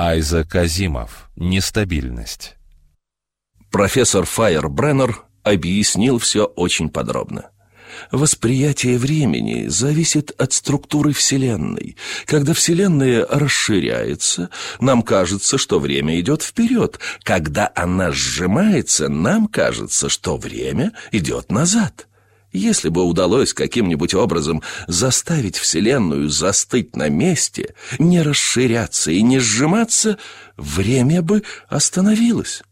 Айзек Азимов. Нестабильность. Профессор Файербреннер объяснил все очень подробно. Восприятие времени зависит от структуры Вселенной. Когда Вселенная расширяется, нам кажется, что время идет вперед. Когда она сжимается, нам кажется, что время идет назад. Если бы удалось каким-нибудь образом заставить Вселенную застыть на месте, не расширяться и не сжиматься, время бы остановилось.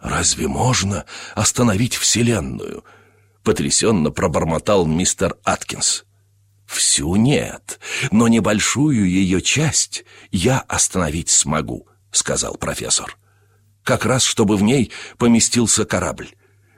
«Разве можно остановить Вселенную?» — потрясенно пробормотал мистер Аткинс. «Всю нет, но небольшую ее часть я остановить смогу», — сказал профессор. «Как раз, чтобы в ней поместился корабль.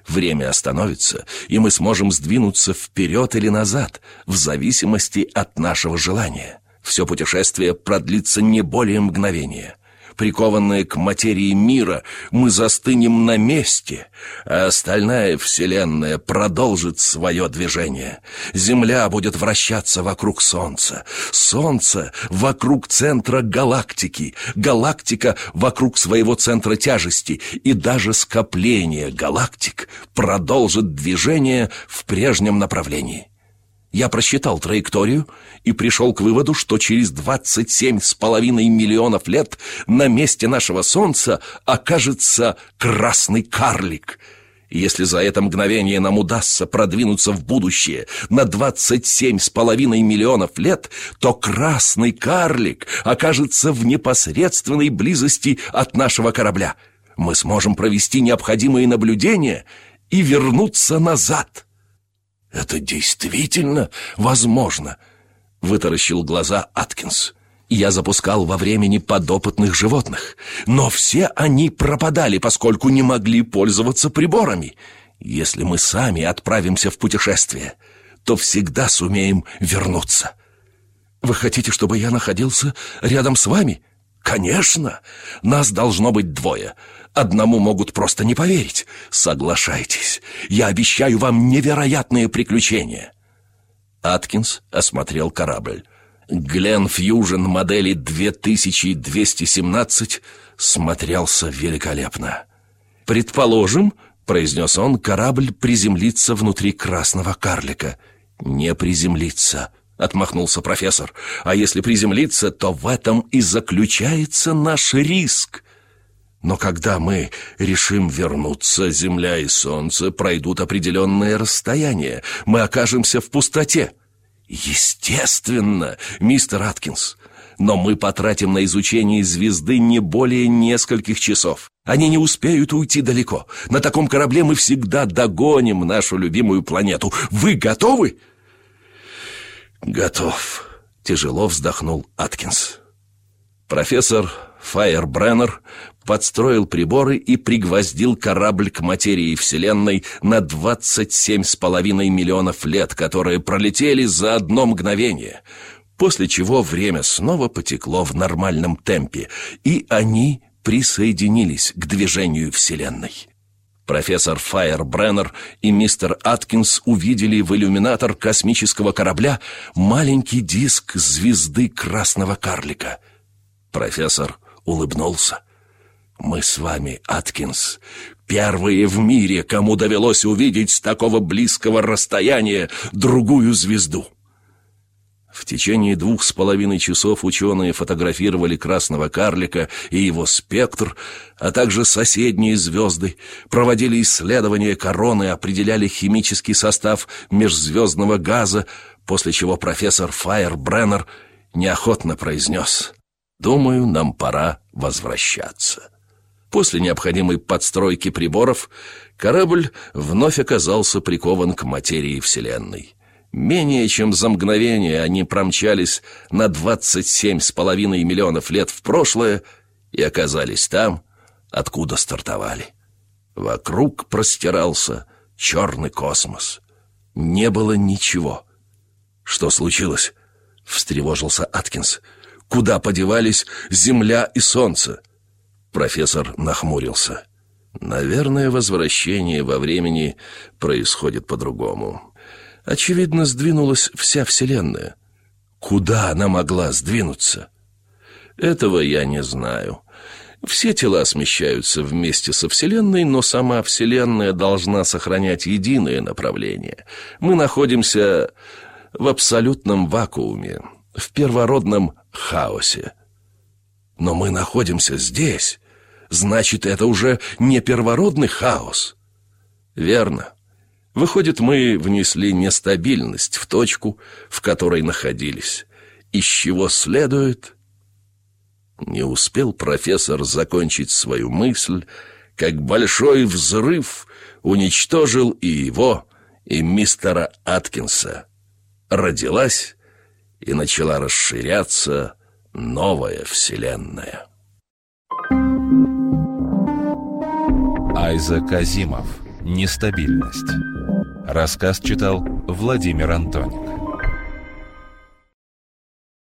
Время остановится, и мы сможем сдвинуться вперед или назад, в зависимости от нашего желания. Все путешествие продлится не более мгновения. Прикованные к материи мира, мы застынем на месте, а остальная Вселенная продолжит свое движение. Земля будет вращаться вокруг Солнца, Солнце вокруг центра галактики, галактика вокруг своего центра тяжести, и даже скопление галактик продолжит движение в прежнем направлении. Я просчитал траекторию и пришел к выводу, что через 27,5 миллионов лет на месте нашего Солнца окажется красный карлик. Если за это мгновение нам удастся продвинуться в будущее на 27,5 миллионов лет, то красный карлик окажется в непосредственной близости от нашего корабля. Мы сможем провести необходимые наблюдения и вернуться назад». «Это действительно возможно?» — вытаращил глаза Аткинс. «Я запускал во времени подопытных животных, но все они пропадали, поскольку не могли пользоваться приборами. Если мы сами отправимся в путешествие, то всегда сумеем вернуться. Вы хотите, чтобы я находился рядом с вами?» «Конечно! Нас должно быть двое. Одному могут просто не поверить. Соглашайтесь. Я обещаю вам невероятные приключения». Аткинс осмотрел корабль. Глен Фьюжн модели 2217 смотрелся великолепно. «Предположим, — произнес он, — корабль приземлится внутри красного карлика. Не приземлится, — отмахнулся профессор. «А если приземлиться, то в этом и заключается наш риск. Но когда мы решим вернуться, Земля и Солнце пройдут определенное расстояние. Мы окажемся в пустоте». «Естественно, мистер Аткинс. Но мы потратим на изучение звезды не более нескольких часов. Они не успеют уйти далеко. На таком корабле мы всегда догоним нашу любимую планету. Вы готовы?» «Готов», — тяжело вздохнул Аткинс. Профессор Файербреннер подстроил приборы и пригвоздил корабль к материи Вселенной на 27,5 миллионов лет, которые пролетели за одно мгновение, после чего время снова потекло в нормальном темпе, и они присоединились к движению Вселенной. Профессор Файербреннер и мистер Аткинс увидели в иллюминатор космического корабля маленький диск звезды красного карлика. Профессор улыбнулся. «Мы с вами, Аткинс, первые в мире, кому довелось увидеть с такого близкого расстояния другую звезду». В течение двух с половиной часов ученые фотографировали красного карлика и его спектр, а также соседние звезды, проводили исследования короны, определяли химический состав межзвездного газа, после чего профессор Файербреннер неохотно произнес «Думаю, нам пора возвращаться». После необходимой подстройки приборов корабль вновь оказался прикован к материи Вселенной. Менее чем за мгновение они промчались на 27,5 миллионов лет в прошлое и оказались там, откуда стартовали. Вокруг простирался черный космос. Не было ничего. «Что случилось?» — встревожился Аткинс. «Куда подевались Земля и Солнце?» Профессор нахмурился. «Наверное, возвращение во времени происходит по-другому. Очевидно, сдвинулась вся Вселенная. Куда она могла сдвинуться? Этого я не знаю. Все тела смещаются вместе со Вселенной, но сама Вселенная должна сохранять единое направление. Мы находимся в абсолютном вакууме, в первородном хаосе. Но мы находимся здесь. Значит, это уже не первородный хаос. Верно. Выходит, мы внесли нестабильность в точку, в которой находились. Из чего следует... Не успел профессор закончить свою мысль, как большой взрыв уничтожил и его, и мистера Аткинса. Родилась и начала расширяться новая вселенная. Айза Казимов. Нестабильность. Рассказ читал Владимир Антонин.